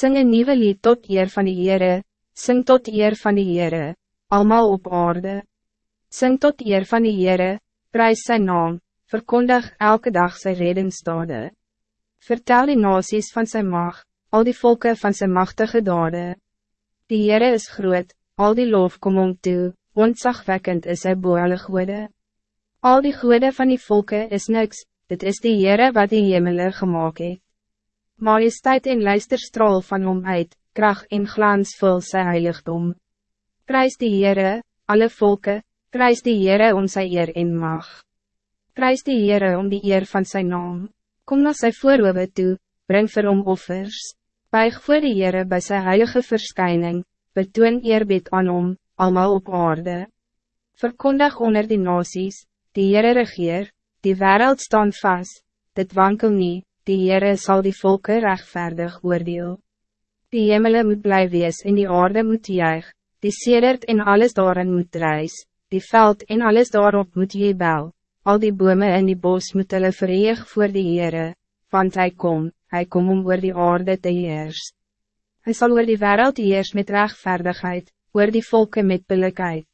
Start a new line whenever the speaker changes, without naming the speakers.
Sing een nieuwe lied tot eer van die Heere, sing tot eer van die Heere, allemaal op aarde. Sing tot eer van die Heere, prijs zijn naam, verkondig elke dag zijn redingstade. Vertel die nasies van zijn macht, al die volken van zijn machtige dade. Die Heere is groot, al die lof kom om toe, ontzagwekkend is hy boele goede. Al die goede van die volken is niks, dit is die Heere wat die hemele gemaakt het. Majesteit en luisterstraal van hom uit, kracht en glans vul sy heiligdom. Prijs die Heere, alle volken, prijs die Heere om sy eer en mag. Prijs die Heere om die eer van zijn naam. Kom na sy voorhoewe toe, breng vir hom offers. Buig voor die Heere by sy heilige verschijning, betoon eerbied aan hom, allemaal op aarde. Verkondig onder die nasies, die Heere regeer, die wereld staan vast, dit wankel niet die Heere zal die volken rechtvaardig oordeel. Die hemelen moet blij wees en die aarde moet juig, die sedert en alles daarin moet reis, die veld en alles daarop moet jebel, al die bomen en die bos moet hulle vereeg voor die Heere, want hij kom, hij kom om oor die aarde te heers. Hij zal oor die wereld heers met rechtvaardigheid, oor die volken met billikheid.